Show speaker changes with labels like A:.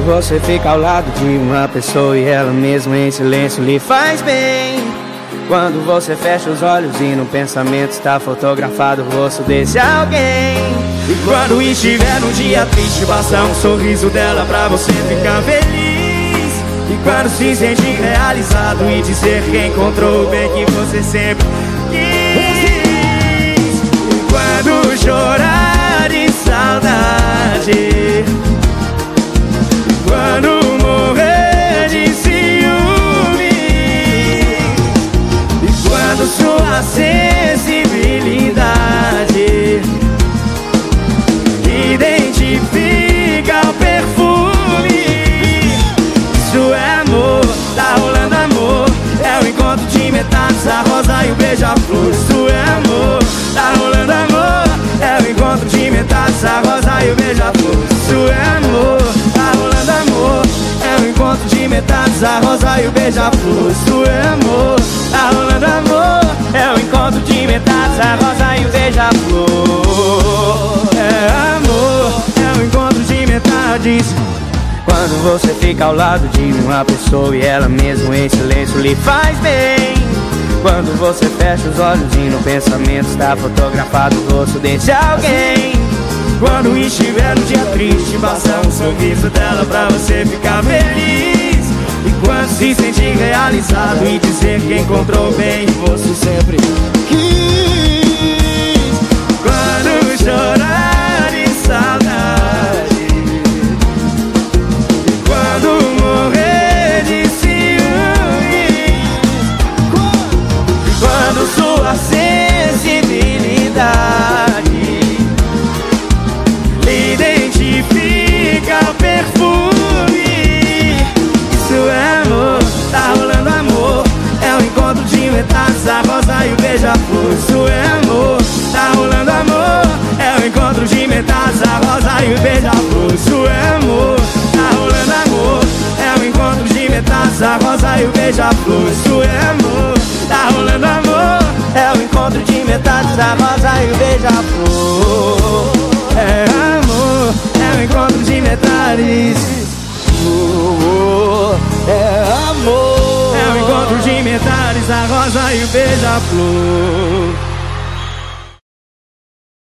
A: você fica ao lado de uma pessoa e ela mesma em silêncio lhe faz bem. Quando você fecha os olhos e no pensamento está fotografado o rosto desse alguém. E quando estiver num dia triste, basta um sorriso dela pra você ficar feliz. E quando se sente realizado e dizer que encontrou o bem que você sempre quis. Metades, a rosa e o beija-flor. Isso é amor, tá rolando amor. É o encontro de metades, a rosa e o beija-flor. É amor, é o encontro de metades. Quando você fica ao lado de uma pessoa e ela mesmo em silêncio lhe faz bem. Quando você fecha os olhos e no pensamento está fotografado o rosto desse alguém. Quando estiver no dia triste, basta um sorriso dela pra você ficar feliz. Se sentir realizado e dizer que encontrou bem, você sempre beija-flor Isso é amor, tá rolando amor. É o encontro de metades, a rosa e o beija-flor É amor, é o encontro de metades. É amor. É o encontro de metades, a rosa e o beija-flor